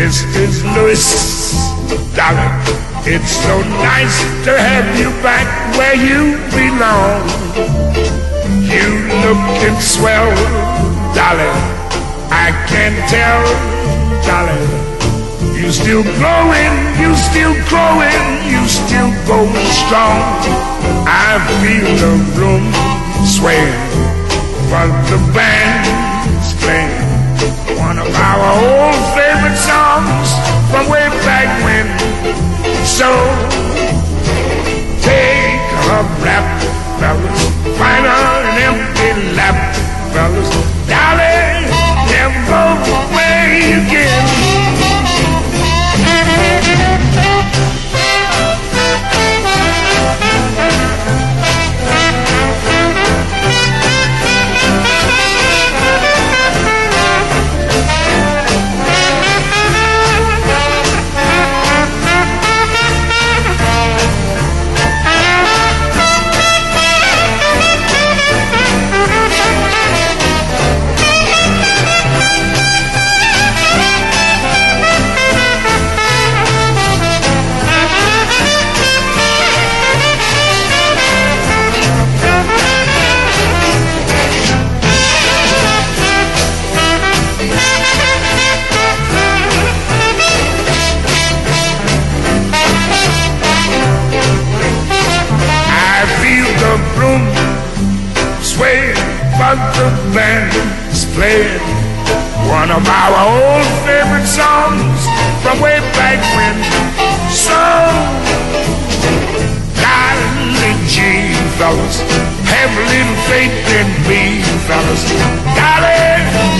This is Louis, darling. It's so nice to have you back where you belong. You looking swell, darling. I can tell, darling. You still growing, you still growing, you still going strong. I feel the room swaying, but the band's fellas, darling, sway, but the band's playing one of our old favorite songs from way back when. So, darling G, fellas, have a little faith in me, fellas. Darling,